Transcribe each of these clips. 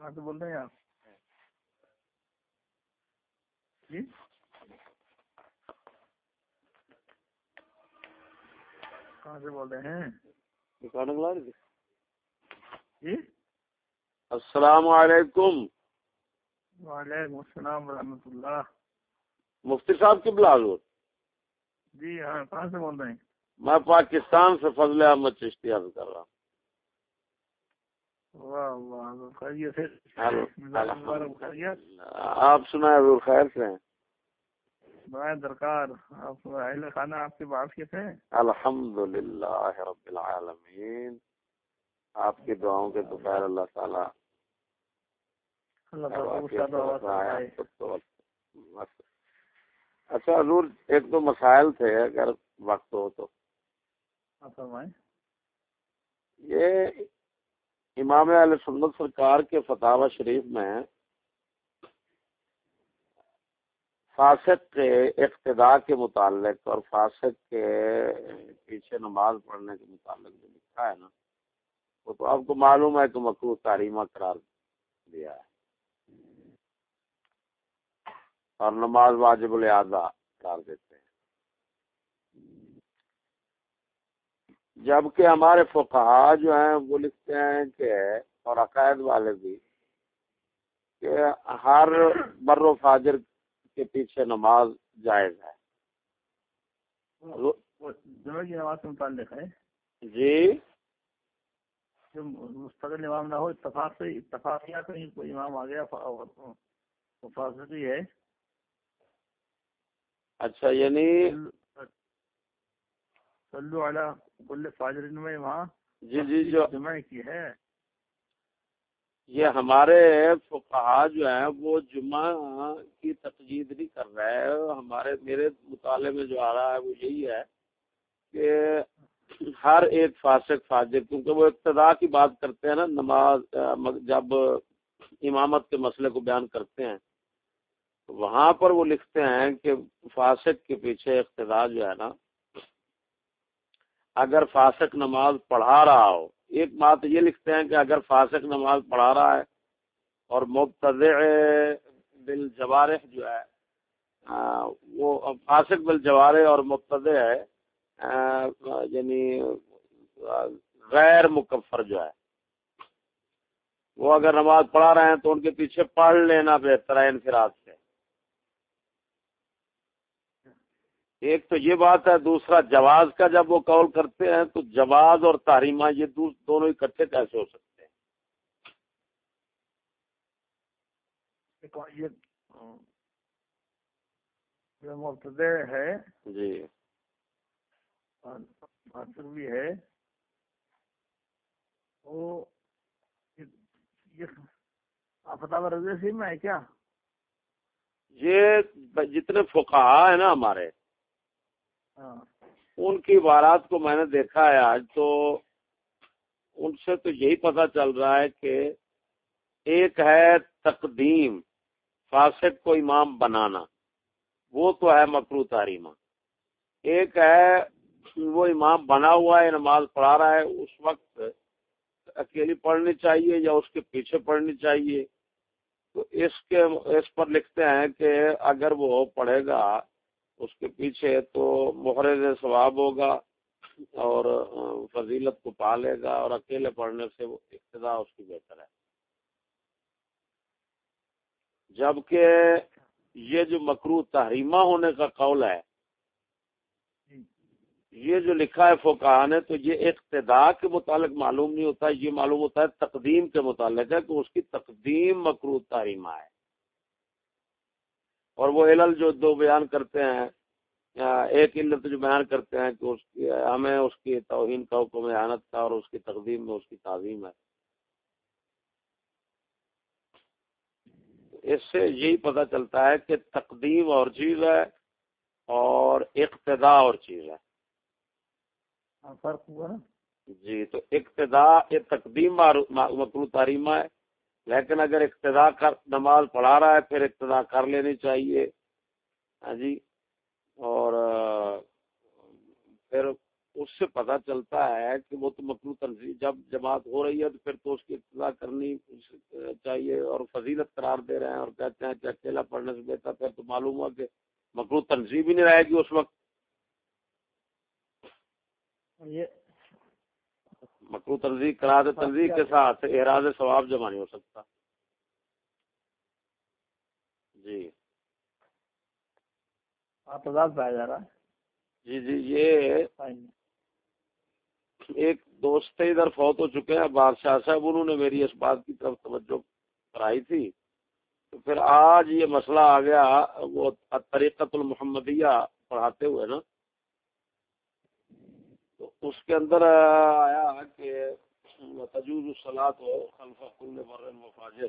کہاں سے بول رہے ہیں آپ؟ جی؟ کہاں سے بول رہے ہیں؟ جی؟ السلام علیکم۔ وعلیکم السلام ورحمۃ اللہ۔ مفتی صاحب کی بلا جی ہاں کہاں سے بول رہے ہیں؟ میں پاکستان سے فضل احمد چشتی عرض کر رہا ہوں۔ آپ سنا خیر سے۔ ہیں درکار آپ اہل خانہ آپ کے معافیت ہے۔ الحمد للہ رب العالمین۔ آپ کی دعاؤں کے دوپہر اللہ تعالیٰ۔ اچھا حضور ایک دو مسائل تھے اگر وقت ہو تو۔ یہ امام علیہ سنت سرکار کے فتح شریف میں فاسق کے اقتداء کے متعلق اور فاسق کے پیچھے نماز پڑھنے کے متعلق جو لکھا ہے نا، وہ تو آپ کو معلوم ہے کہ مکرو تعلیمہ قرار دیا ہے۔ اور نماز واجب الادا قرار دیتے ہیں جبکہ ہمارے فقہا جو ہیں وہ لکھتے ہیں کہ اور عقائد والے بھی کہ ہر بر و فاجر کے پیچھے نماز جائز ہے۔ نماز متعلق جی؟ مستقل امام نہ ہو اتفاق سے کہیں کوئی امام آ گیا ہے۔ اچھا یعنی صلو علی کل فاجر میں وہاں جی جی جو جمع کی ہے۔ یہ ہمارے فقہا جو ہیں وہ جمعہ کی تقجید نہیں کر رہے ہمارے میرے مطالعے میں جو آ رہا ہے وہ یہی ہے کہ ہر ایک فاسق فاجر کیونکہ وہ ابتدا کی بات کرتے ہیں نا نماز جب امامت کے مسئلے کو بیان کرتے ہیں وہاں پر وہ لکھتے ہیں کہ فاسق کے پیچھے اقتدا جو ہے نا اگر فاسق نماز پڑھا رہا ہو، ایک بات یہ لکھتے ہیں کہ اگر فاسق نماز پڑھا رہا ہے اور مبتدع بل جو ہے وہ فاسق بل جوارح اور مبتدع ہے یعنی غیر مکفر جو ہے، وہ اگر نماز پڑھا رہے ہیں تو ان کے پیچھے پڑھ لینا بہتر ہے، انفراد سے ایک تو یہ بات ہے دوسرا جواز کا جب وہ قول کرتے ہیں تو جواز اور تحریمہ یہ دونوں اکٹھے کیسے ہو سکتے ہیں؟ یہ ہے۔ جی۔ بھی ہے۔ وہ رضی میں ہے کیا؟ یہ جتنے فقہا ہے نا ہمارے۔ ہاں۔ ان کی عبارات کو میں نے دیکھا ہے آج، تو ان سے تو یہی پتا چل رہا ہے کہ ایک ہے تقدیم، فاسق کو امام بنانا، وہ تو ہے مکرو تاریمہ ایک ہے وہ امام بنا ہوا ہے، نماز پڑھا رہا ہے، اس وقت اکیلی پڑھنی چاہیے یا اس کے پیچھے پڑھنی چاہیے۔ تو اس کے، اس پر لکھتے ہیں کہ اگر وہ پڑھے گا اس کے پیچھے تو محرض ثواب ہوگا اور فضیلت کو پا لے گا اور اکیلے پڑھنے سے وہ ابتدا اس کی بہتر ہے۔ جبکہ یہ جو مکرو تحریمہ ہونے کا قول ہے، یہ جو لکھا ہے فوکا نے، تو یہ اقتدا کے متعلق معلوم نہیں ہوتا، یہ معلوم ہوتا ہے تقدیم کے متعلق ہے کہ اس کی تقدیم مکرو تحریمہ ہے۔ اور وہ علل جو دو بیان کرتے ہیں ایک علت جو بیان کرتے ہیں کہ اس کی ہمیں اس کی توہین کا حکم احانت کا اور اس کی تقدیم میں اس کی تعظیم ہے۔ اس سے یہی پتہ چلتا ہے کہ تقدیم اور چیز ہے اور اقتدا اور چیز ہے۔ ہاں، فرق ہوا نا؟ جی تو اقتدا تقدیم مکرو تعریمہ ہے۔ لیکن اگر اقتدا کر نماز پڑھا رہا ہے، پھر اقتدا کر لینی چاہیے۔ ہاں جی؟ اور پھر اس سے پتا چلتا ہے کہ وہ تو مکرو تنظیم، جب جماعت ہو رہی ہے تو پھر تو اس کی ابتدا کرنی چاہیے اور فضیلت قرار دے رہے ہیں اور کہتے ہیں کہ اکیلا پڑھنے سے بہتر، پھر تو معلوم ہوا کہ مکرو تنظیم ہی نہیں رہے گی اس وقت۔ مکرو تنظیم کرا دے تنظیم کے ساتھ احراض ثواب جمع نہیں ہو سکتا۔ جی۔ پایا جا رہا ہے؟ جی جی یہ ایک دوست ادھر فوت ہو چکے ہیں بادشاہ صاحب انہوں نے میری اس بات کی طرف توجہ کرائی تھی۔ تو پھر آج یہ مسئلہ آ گیا وہ طریقت المحمدیہ پڑھاتے ہوئے نا اس کے اندر آیا کہ تجوز الصلاۃ و خلف کل مفاجر۔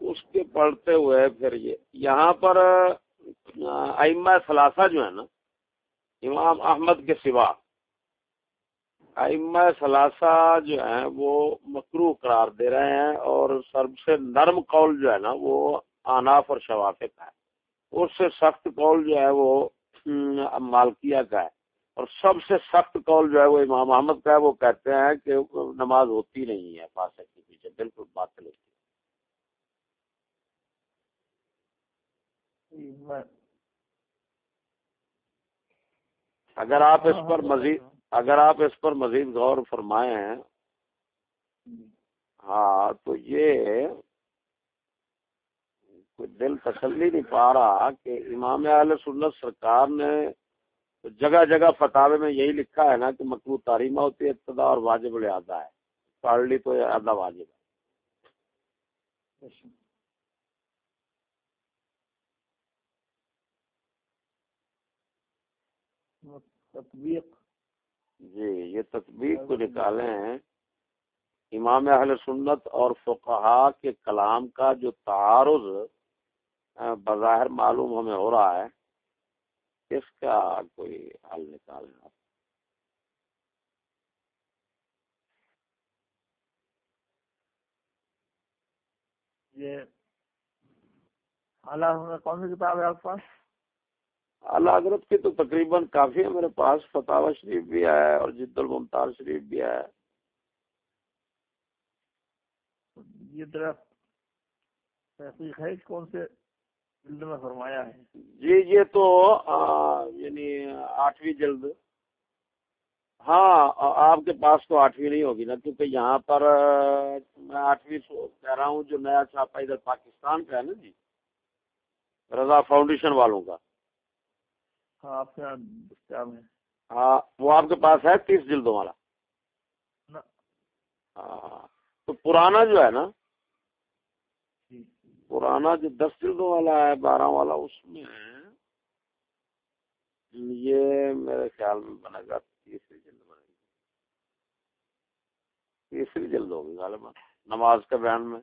اس کے پڑھتے ہوئے پھر یہ، یہاں پر ائمہ ثلاثہ جو ہے نا، امام احمد کے سوا، ائمہ ثلاثہ جو ہیں وہ مکرو قرار دے رہے ہیں اور سب سے نرم قول جو ہے نا، وہ آناف اور شوافے کا ہے۔ اس سے سخت قول جو ہے وہ مالکیہ کا ہے۔ اور سب سے سخت قول جو ہے وہ امام احمد کا ہے، وہ کہتے ہیں کہ نماز ہوتی نہیں ہے، فاسق کے پیچھے بالکل باطل ہوتی اگر آپ اس پر مزید، اگر آپ اس پر مزید غور فرمائے ہیں ہاں تو یہ کوئی دل تسلی نہیں پا رہا کہ امام علیہ سنت سرکار نے جگہ جگہ فتح میں یہی لکھا ہے نا کہ مکرو تاریمہ ہوتی ہے ابتدا اور واجب الادا ہے۔ پڑھ لی تو ادا واجب ہے۔ تطبیق۔ جی یہ تطبیق کو نکالے ہیں امام اہل سنت اور فقہا کے کلام کا جو تعارض بظاہر معلوم ہمیں ہو رہا ہے۔ اس کا کوئی حل نکالیں آپ یہ حالات کون سی کتاب ہے آپ کے پاس؟ اعلیٰ حضرت کی تو تقریباً کافی ہے میرے پاس فتح شریف بھی ہے اور جد الممتاز شریف بھی ہے۔ یہ درخت تحقیق ہے کون سے میں فرمایا ہے۔ جی یہ تو یعنی آٹھویں جلد۔ ہاں آپ کے پاس تو آٹھویں نہیں ہوگی نا کیونکہ یہاں پر میں آٹھویں کہہ رہا ہوں جو نیا چھاپا ادھر پاکستان کا ہے نا جی رضا فاؤنڈیشن والوں کا۔ ہاں آپ کے یہاں دستیاب ہے ہاں وہ آپ کے پاس ہے تیس جلدوں والا۔ ہاں تو پرانا جو ہے نا۔ پرانا جو دس جلدوں والا ہے بارہ والا اس میں یہ میرے خیال میں بنے گا تیسری جلد بنے گی تیسری جلد ہوگی غالباً۔ نماز کے بیان میں۔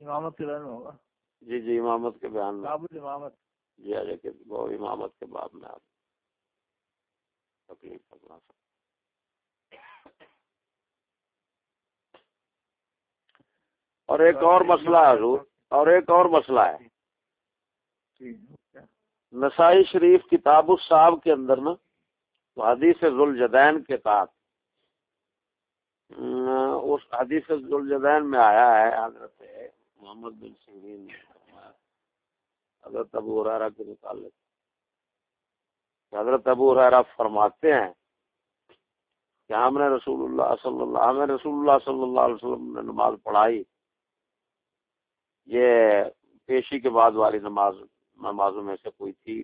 امامت کے بیان میں ہوگا۔ جی جی امامت کے بیان میں۔ امامت۔ جی آج وہ امامت کے بعد میں آپ تکلیف کرنا سکتے اور ایک اور مسئلہ ہے حضور، اور ایک اور مسئلہ ہے۔ نسائی شریف کتاب الصحاب کے اندر نا حدیث ذوالجدین کے ساتھ اس حدیث ذوالجدین میں آیا ہے، حضرت محمد بن سنگین حضرت ابو حرارہ کے متعلق۔ حضرت ابو حرارہ فرماتے ہیں کہ ہم نے رسول اللہ صلی اللہ ہمیں رسول اللہ صلی اللہ علیہ وسلم نے نماز پڑھائی۔ یہ پیشی کے بعد والی نماز نمازوں میں سے کوئی تھی۔